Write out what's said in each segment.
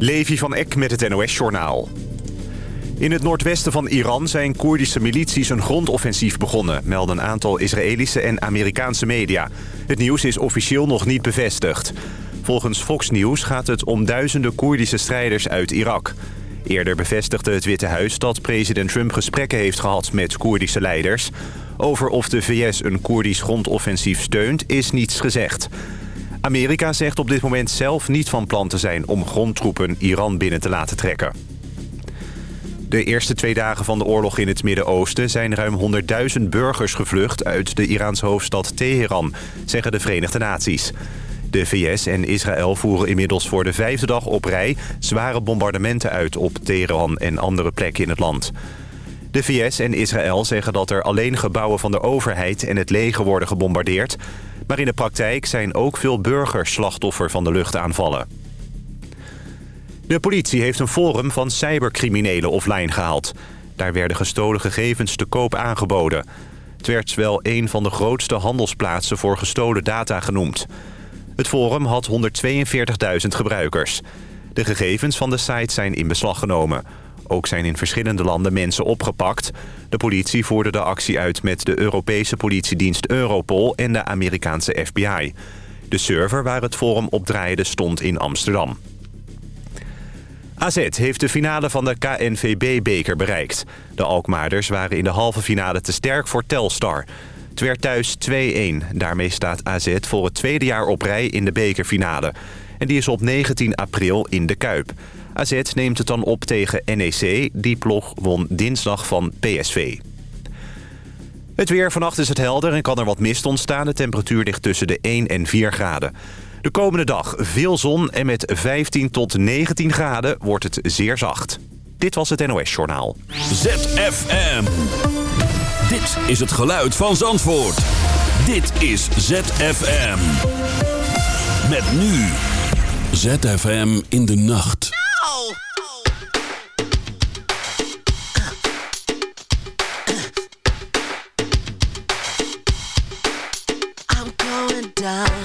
Levi van Eck met het NOS-journaal. In het noordwesten van Iran zijn Koerdische milities een grondoffensief begonnen... melden een aantal Israëlische en Amerikaanse media. Het nieuws is officieel nog niet bevestigd. Volgens Fox News gaat het om duizenden Koerdische strijders uit Irak. Eerder bevestigde het Witte Huis dat president Trump gesprekken heeft gehad met Koerdische leiders. Over of de VS een Koerdisch grondoffensief steunt is niets gezegd. Amerika zegt op dit moment zelf niet van plan te zijn om grondtroepen Iran binnen te laten trekken. De eerste twee dagen van de oorlog in het Midden-Oosten zijn ruim 100.000 burgers gevlucht uit de Iraanse hoofdstad Teheran, zeggen de Verenigde Naties. De VS en Israël voeren inmiddels voor de vijfde dag op rij zware bombardementen uit op Teheran en andere plekken in het land. De VS en Israël zeggen dat er alleen gebouwen van de overheid en het leger worden gebombardeerd. Maar in de praktijk zijn ook veel burgers slachtoffer van de luchtaanvallen. De politie heeft een forum van cybercriminelen offline gehaald. Daar werden gestolen gegevens te koop aangeboden. Het werd wel een van de grootste handelsplaatsen voor gestolen data genoemd. Het forum had 142.000 gebruikers. De gegevens van de site zijn in beslag genomen. Ook zijn in verschillende landen mensen opgepakt. De politie voerde de actie uit met de Europese politiedienst Europol en de Amerikaanse FBI. De server waar het forum op draaide stond in Amsterdam. AZ heeft de finale van de KNVB-beker bereikt. De Alkmaarders waren in de halve finale te sterk voor Telstar. Het werd thuis 2-1. Daarmee staat AZ voor het tweede jaar op rij in de bekerfinale. En die is op 19 april in de Kuip. AZ neemt het dan op tegen NEC. Die ploeg won dinsdag van PSV. Het weer vannacht is het helder en kan er wat mist ontstaan. De temperatuur ligt tussen de 1 en 4 graden. De komende dag veel zon en met 15 tot 19 graden wordt het zeer zacht. Dit was het NOS Journaal. ZFM. Dit is het geluid van Zandvoort. Dit is ZFM. Met nu. ZFM in de nacht. llegar.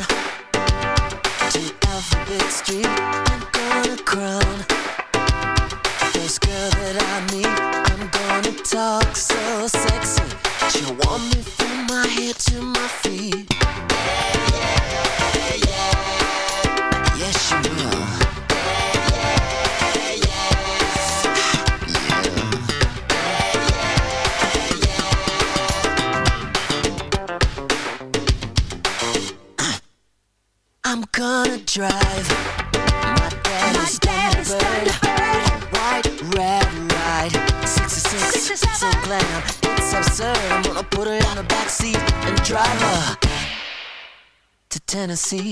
Tennessee.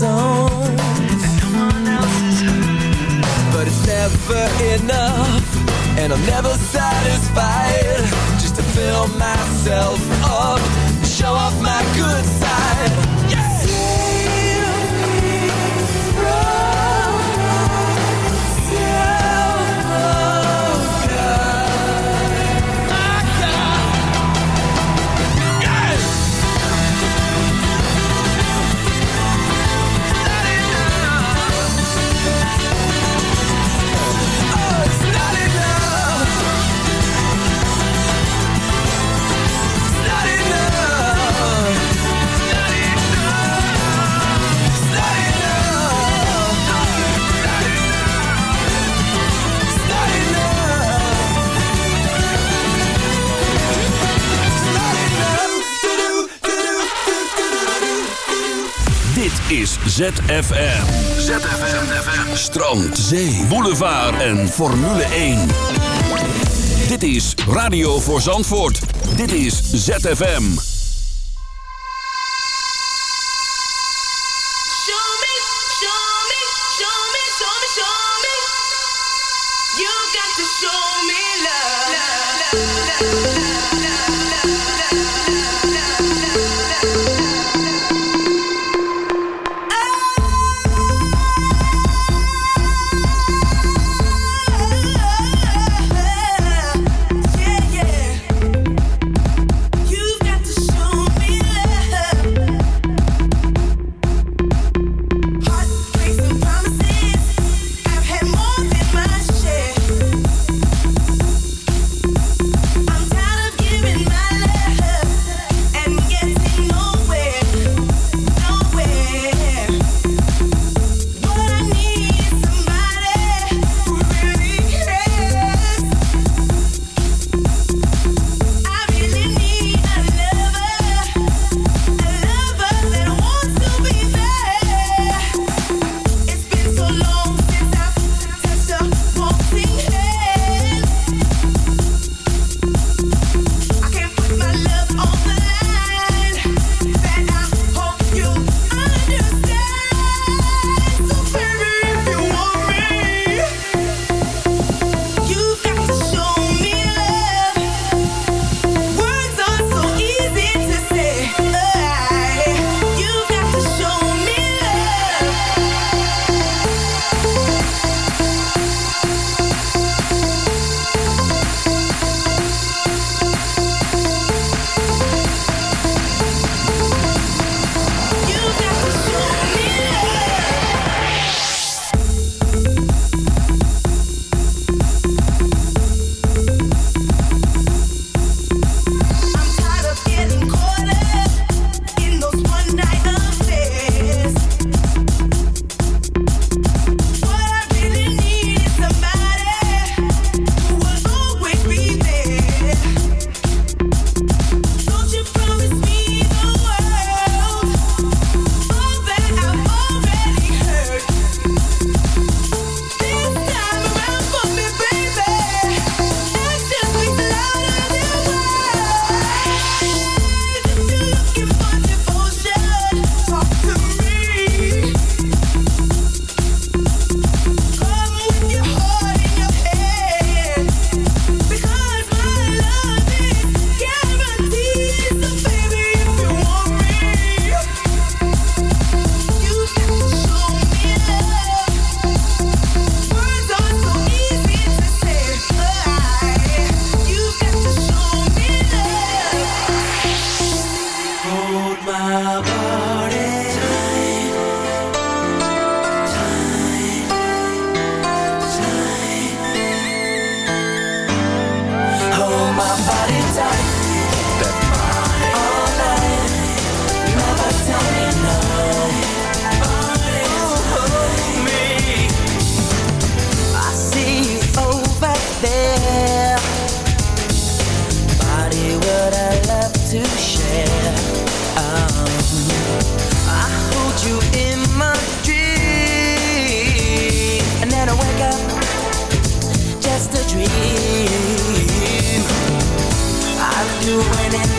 Songs no one else has heard. But it's never enough, and I'm never satisfied. Just to fill myself up, show off my good side. ZFM. ZFM. Strand, zee, boulevard en Formule 1. Dit is Radio voor Zandvoort. Dit is ZFM. Show me, show me, show me, show me, show me. You got to show me love, love, love, love,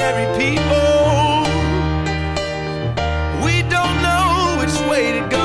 ordinary people. We don't know which way to go.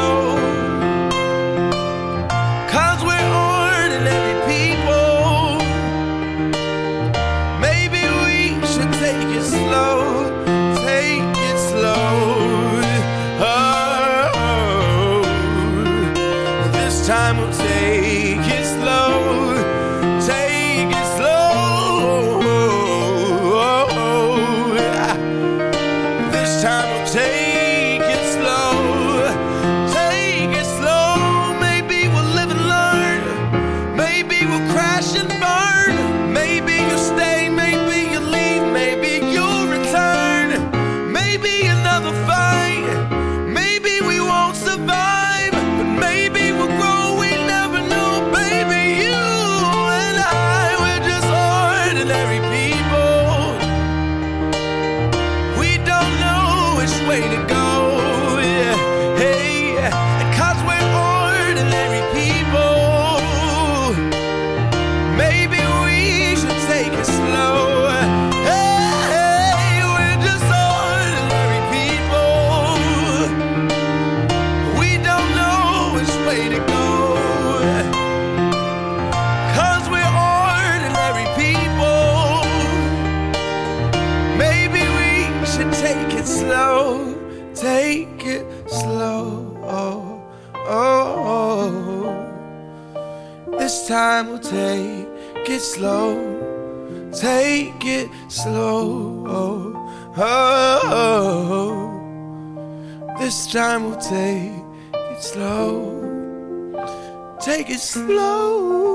Take it slow.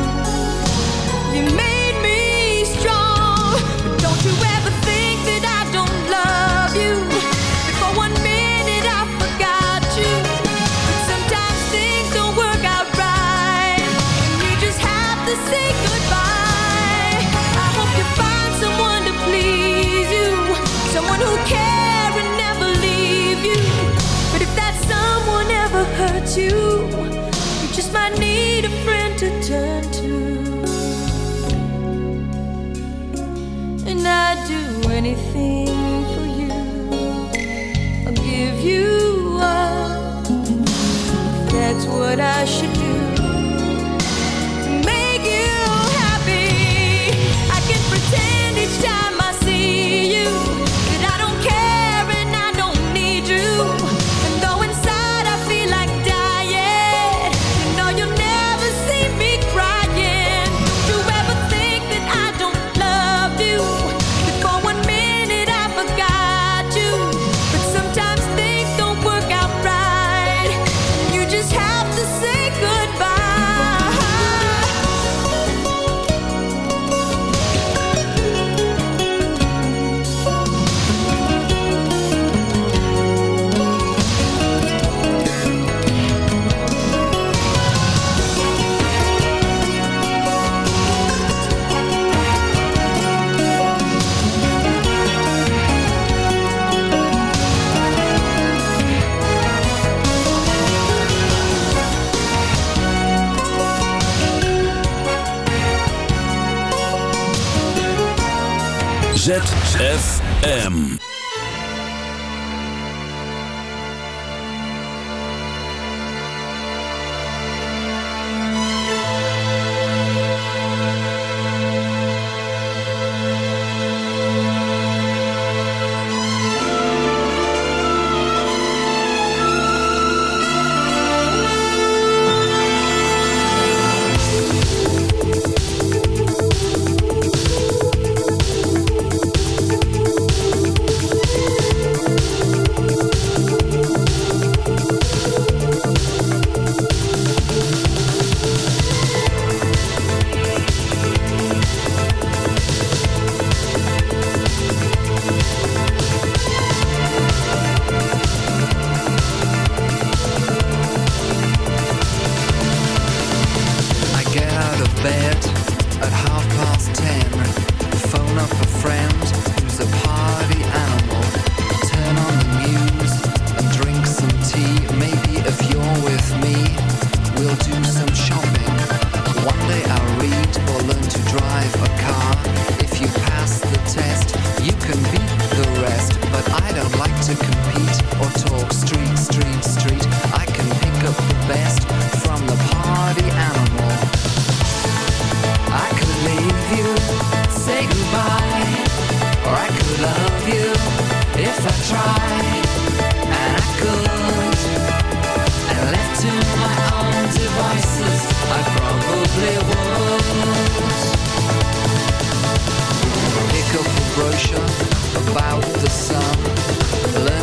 ZFM.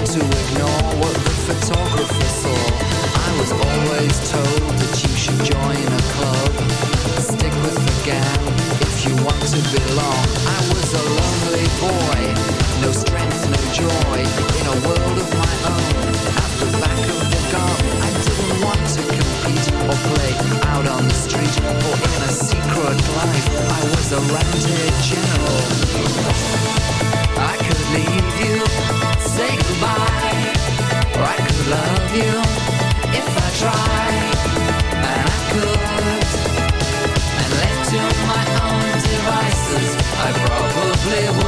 To ignore what the photographer saw. I was always told that you should join a club. Stick with the gang if you want to belong. I was a lonely boy, no strength, no joy, in a world of my own. At the back of the I didn't want to compete or play out on the street or in a secret life. I was a rented general. I could leave you, say goodbye, or I could love you if I tried, and I could. And left to my own devices, I probably would.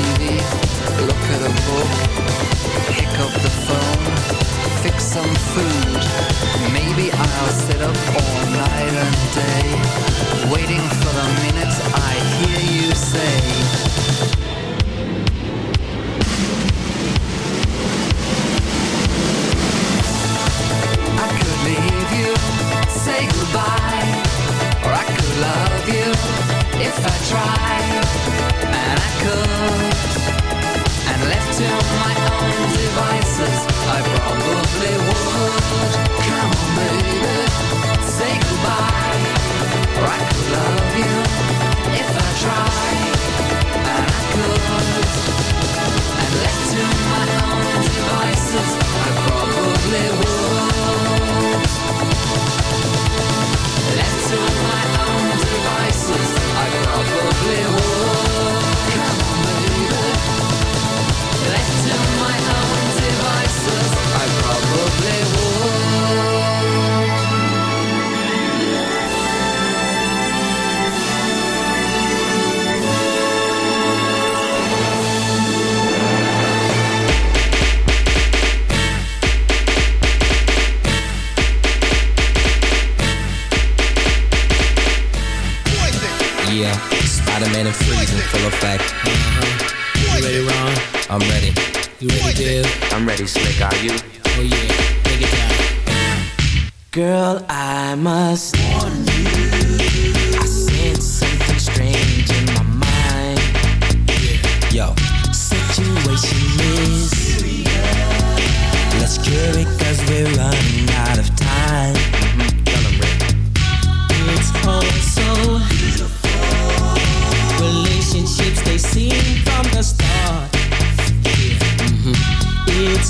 TV, look at a book, pick up the phone, fix some food. Maybe I'll sit up all night and day, waiting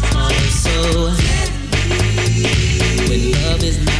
us are so. When love is not